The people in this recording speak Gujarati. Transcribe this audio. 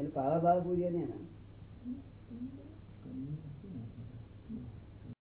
એટલે પાવા ભાવ પૂરીએ ને એના.